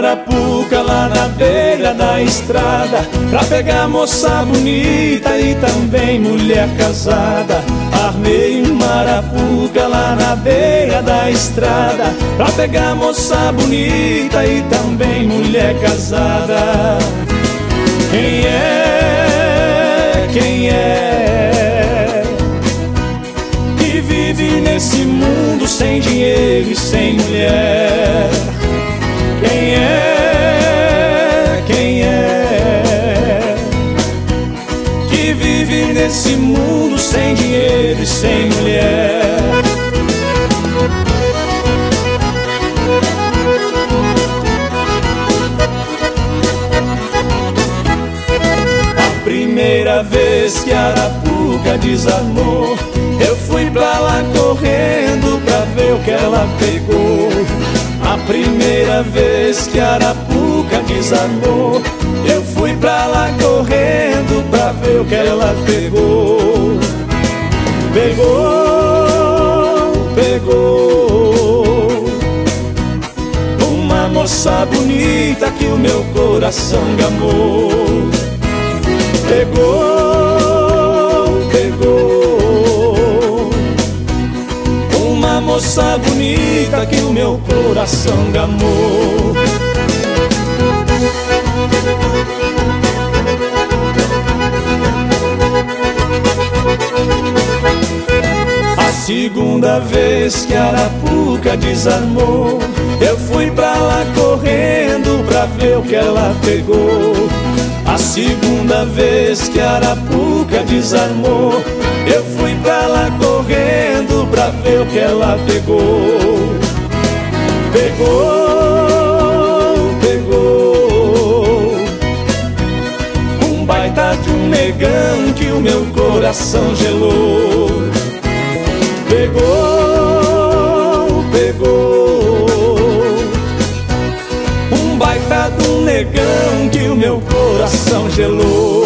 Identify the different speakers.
Speaker 1: Arapuca lá na beira da estrada Pra pegar moça bonita e também mulher casada. Armei uma arapuca lá na beira da estrada Pra pegar moça bonita e também mulher casada. Quem é, quem é? Que vive nesse mundo sem dinheiro e sem mulher nesse mundo sem dinheiro e sem mulher? A primeira vez que Arapuca desarmou, eu fui pra lá correndo pra ver o que ela pegou. A primeira vez que Arapuca desarmou Eu fui pra lá correndo ver o que ela pegou. Pegou, pegou. Uma moça bonita que o meu coração gamou. Pegou, pegou. Moça bonita que o meu coração gamou. Segunda vez que a Arapuca desarmou, eu fui pra lá correndo pra ver o que ela pegou. A segunda vez que a Arapuca desarmou, eu fui pra lá correndo pra ver o que ela pegou. Pegou, pegou um baita de um negão que o meu coração gelou. Pegou, pegou um baita um negão que o meu coração gelou.